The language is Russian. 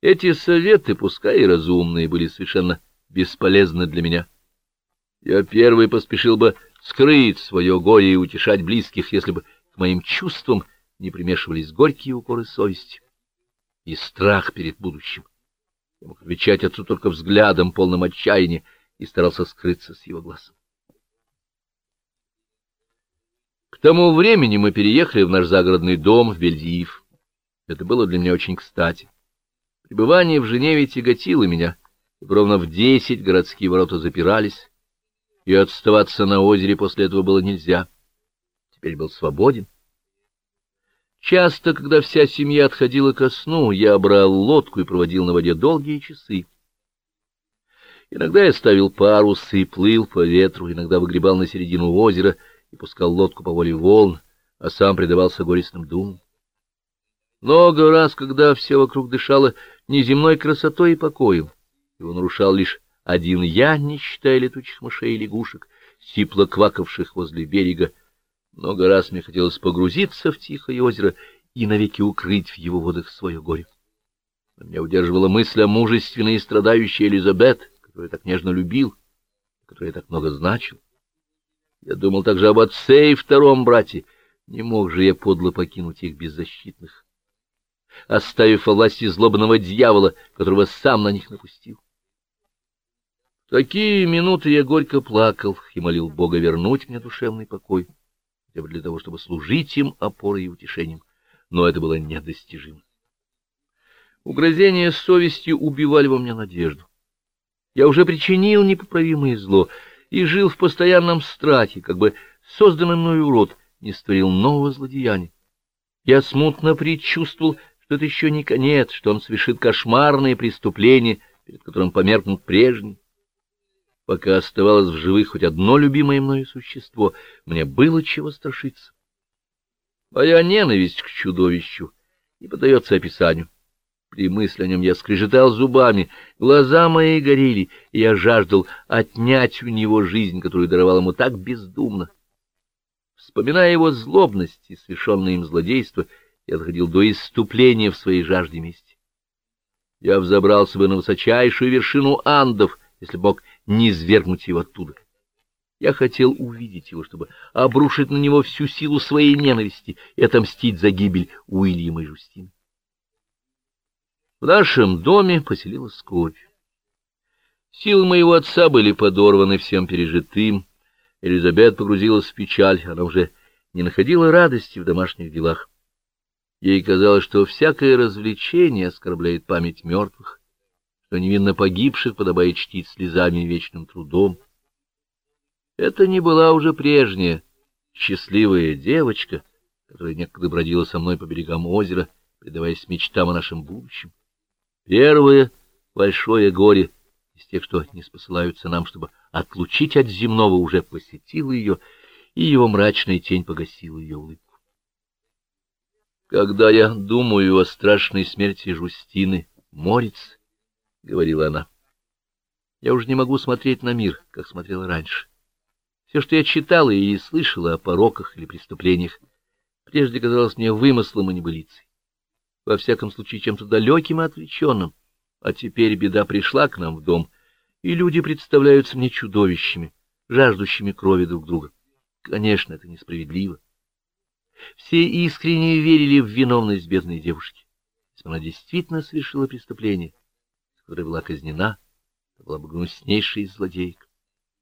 Эти советы, пускай и разумные, были совершенно бесполезны для меня. Я первый поспешил бы скрыть свое горе и утешать близких, если бы к моим чувствам не примешивались горькие укоры совести и страх перед будущим. Я мог отвечать отцу только взглядом, полным отчаяния, и старался скрыться с его глаз. К тому времени мы переехали в наш загородный дом в Бельдиев. Это было для меня очень кстати. Пребывание в Женеве тяготило меня, и ровно в десять городские ворота запирались, и отставаться на озере после этого было нельзя. Теперь был свободен. Часто, когда вся семья отходила ко сну, я брал лодку и проводил на воде долгие часы. Иногда я ставил парусы и плыл по ветру, иногда выгребал на середину озера и пускал лодку по воле волн, а сам предавался горестным думам. Много раз, когда все вокруг дышало неземной красотой и покоем, его нарушал лишь один я, не считая летучих мышей и лягушек, сипло квакавших возле берега, много раз мне хотелось погрузиться в тихое озеро и навеки укрыть в его водах свое горе. Меня удерживала мысль о мужественной и страдающей Элизабет, которую я так нежно любил, которой я так много значил. Я думал также об отце и втором брате. Не мог же я подло покинуть их беззащитных, оставив во власти злобного дьявола, которого сам на них напустил. В такие минуты я горько плакал и молил Бога вернуть мне душевный покой хотя бы для того, чтобы служить им опорой и утешением, но это было недостижимо. Угрозения совестью убивали во мне надежду. Я уже причинил непоправимое зло и жил в постоянном страхе, как бы созданный мною урод не створил нового злодеяния. Я смутно предчувствовал, что это еще не конец, что он совершит кошмарные преступления, перед которым померкнут прежние. Пока оставалось в живых хоть одно любимое мною существо, мне было чего страшиться. Моя ненависть к чудовищу не поддается описанию. При мысли о нем я скрежетал зубами, глаза мои горели, и я жаждал отнять у него жизнь, которую даровал ему так бездумно. Вспоминая его злобность и совершенное им злодейство, я доходил до иступления в своей жажде мести. Я взобрался бы на высочайшую вершину Андов, если Бог не извергнуть его оттуда. Я хотел увидеть его, чтобы обрушить на него всю силу своей ненависти и отомстить за гибель Уильяма и Жустины. В нашем доме поселилась скорбь. Силы моего отца были подорваны всем пережитым. Элизабет погрузилась в печаль, она уже не находила радости в домашних делах. Ей казалось, что всякое развлечение оскорбляет память мертвых что невинно погибших подобает чтить слезами и вечным трудом. Это не была уже прежняя счастливая девочка, которая некогда бродила со мной по берегам озера, предаваясь мечтам о нашем будущем. Первое большое горе из тех, что не спосылаются нам, чтобы отлучить от земного, уже посетило ее, и его мрачная тень погасила ее улыбку. Когда я думаю о страшной смерти Жустины, Морец, — говорила она. Я уже не могу смотреть на мир, как смотрела раньше. Все, что я читала и слышала о пороках или преступлениях, прежде казалось мне вымыслом и небылицей. Во всяком случае, чем-то далеким и отвлеченным. А теперь беда пришла к нам в дом, и люди представляются мне чудовищами, жаждущими крови друг друга. Конечно, это несправедливо. Все искренне верили в виновность бедной девушки, если она действительно совершила преступление которая была казнена, была бы гнуснейшей из злодеек.